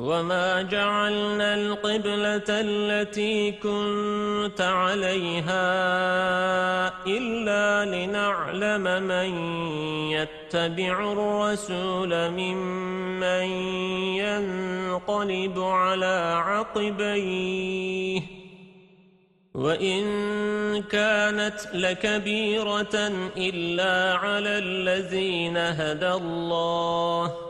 وما جعلنا القبلة التي كنت عليها إلا لنعلم من يتبع الرسول ممن ينقلب على عقبيه وإن كانت لكبيرة إلا على الذين هدى الله